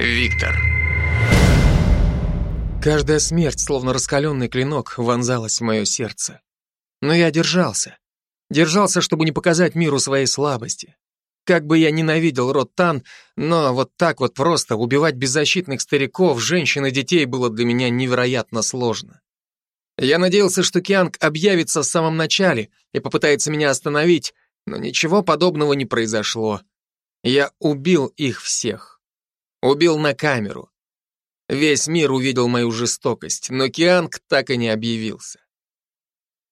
Виктор. Каждая смерть, словно раскаленный клинок, вонзалась в мое сердце. Но я держался. Держался, чтобы не показать миру своей слабости. Как бы я ненавидел род Тан, но вот так вот просто убивать беззащитных стариков, женщин и детей было для меня невероятно сложно. Я надеялся, что Кианг объявится в самом начале и попытается меня остановить, но ничего подобного не произошло. Я убил их всех. Убил на камеру. Весь мир увидел мою жестокость, но Кианг так и не объявился.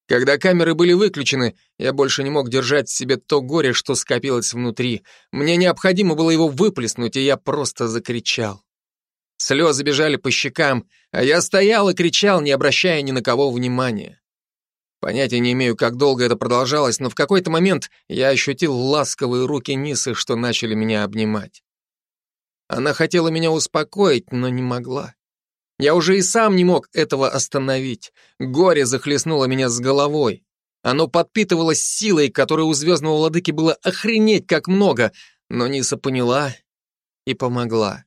Когда камеры были выключены, я больше не мог держать в себе то горе, что скопилось внутри. Мне необходимо было его выплеснуть, и я просто закричал. Слезы бежали по щекам, а я стоял и кричал, не обращая ни на кого внимания. Понятия не имею, как долго это продолжалось, но в какой-то момент я ощутил ласковые руки Нисы, что начали меня обнимать. Она хотела меня успокоить, но не могла. Я уже и сам не мог этого остановить. Горе захлестнуло меня с головой. Оно подпитывалось силой, которой у звездного владыки было охренеть как много, но Ниса поняла и помогла.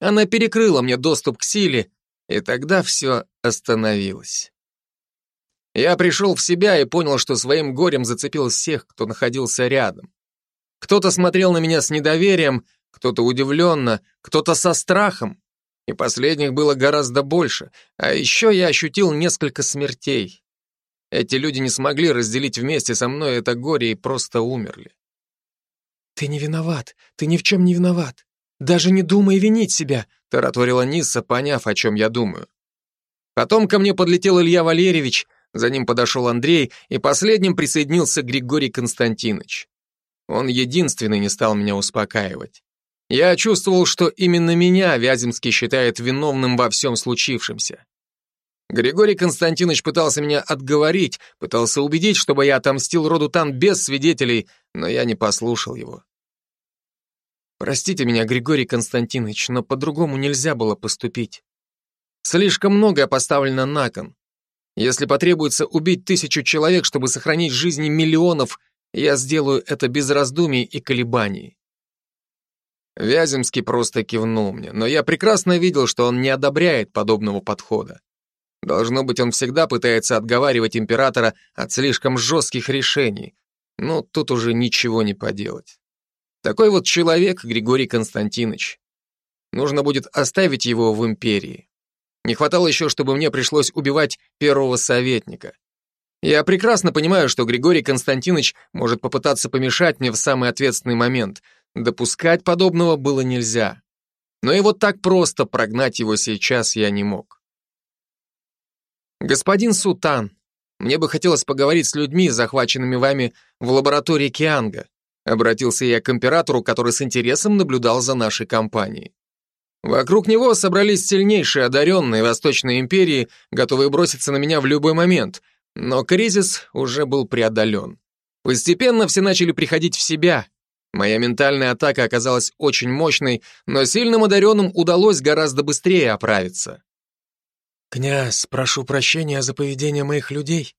Она перекрыла мне доступ к силе, и тогда все остановилось. Я пришел в себя и понял, что своим горем зацепил всех, кто находился рядом. Кто-то смотрел на меня с недоверием, кто-то удивленно, кто-то со страхом. И последних было гораздо больше. А еще я ощутил несколько смертей. Эти люди не смогли разделить вместе со мной это горе и просто умерли. «Ты не виноват, ты ни в чем не виноват. Даже не думай винить себя», тараторила Нисса, поняв, о чем я думаю. Потом ко мне подлетел Илья Валерьевич, за ним подошел Андрей, и последним присоединился Григорий Константинович. Он единственный не стал меня успокаивать. Я чувствовал, что именно меня Вяземский считает виновным во всем случившемся. Григорий Константинович пытался меня отговорить, пытался убедить, чтобы я отомстил роду Тан без свидетелей, но я не послушал его. Простите меня, Григорий Константинович, но по-другому нельзя было поступить. Слишком многое поставлено на кон. Если потребуется убить тысячу человек, чтобы сохранить жизни миллионов, я сделаю это без раздумий и колебаний. Вяземский просто кивнул мне, но я прекрасно видел, что он не одобряет подобного подхода. Должно быть, он всегда пытается отговаривать императора от слишком жестких решений. Но тут уже ничего не поделать. Такой вот человек Григорий Константинович. Нужно будет оставить его в империи. Не хватало еще, чтобы мне пришлось убивать первого советника. Я прекрасно понимаю, что Григорий Константинович может попытаться помешать мне в самый ответственный момент — Допускать подобного было нельзя. Но и вот так просто прогнать его сейчас я не мог. Господин Сутан, мне бы хотелось поговорить с людьми, захваченными вами в лаборатории Кианга. Обратился я к императору, который с интересом наблюдал за нашей компанией. Вокруг него собрались сильнейшие одаренные Восточной империи, готовые броситься на меня в любой момент, но кризис уже был преодолен. Постепенно все начали приходить в себя, Моя ментальная атака оказалась очень мощной, но сильным одаренным удалось гораздо быстрее оправиться. «Князь, прошу прощения за поведение моих людей.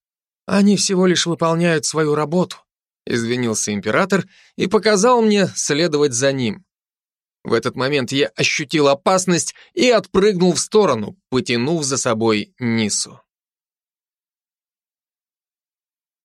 Они всего лишь выполняют свою работу», извинился император и показал мне следовать за ним. В этот момент я ощутил опасность и отпрыгнул в сторону, потянув за собой Нису.